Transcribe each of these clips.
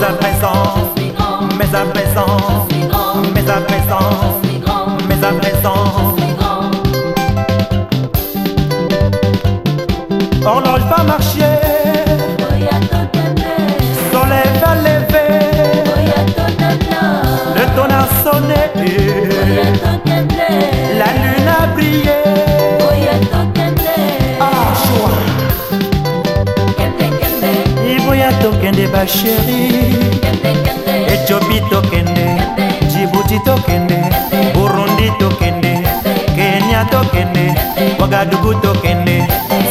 Mes présent, mes à mais à kaka sheri etiopi tokende jibuti tokende burundi tokende kenya tokende wagadugu tokende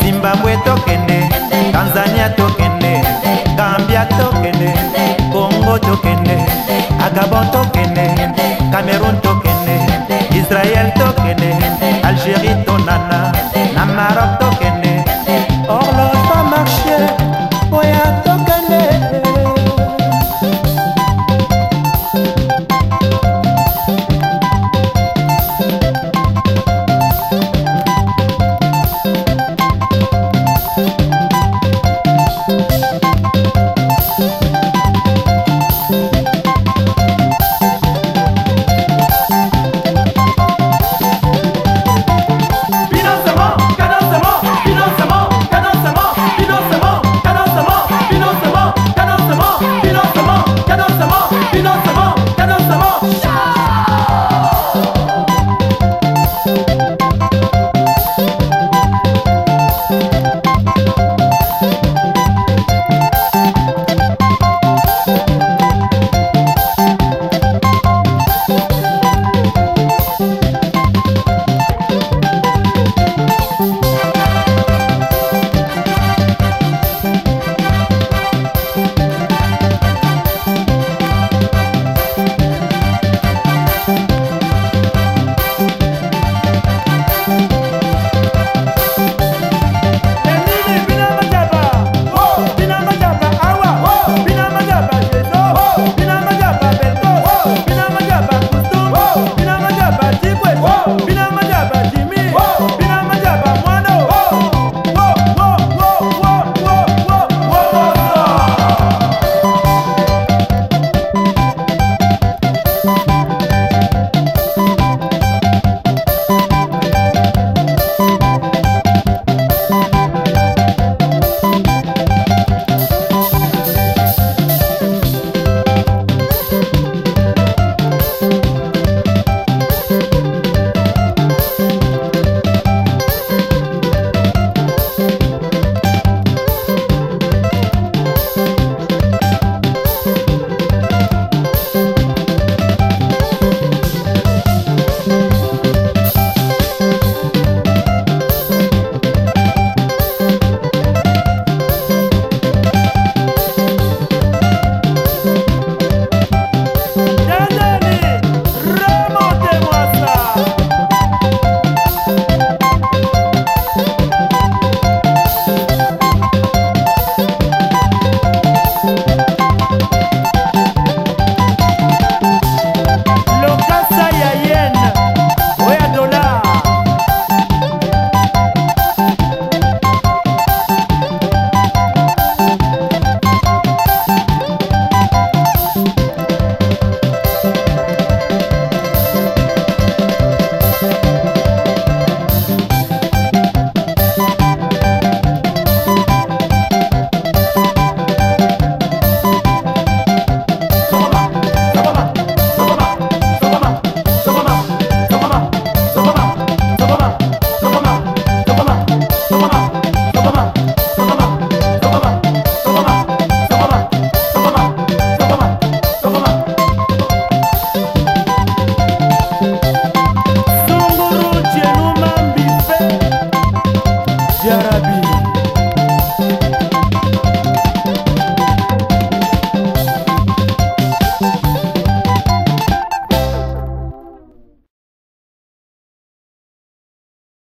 zimbabwe tokende tanzania tokende gambia tokende kongo tokende agabon tokende cameroun tokende israel tokende algérie tonana na maroc tokende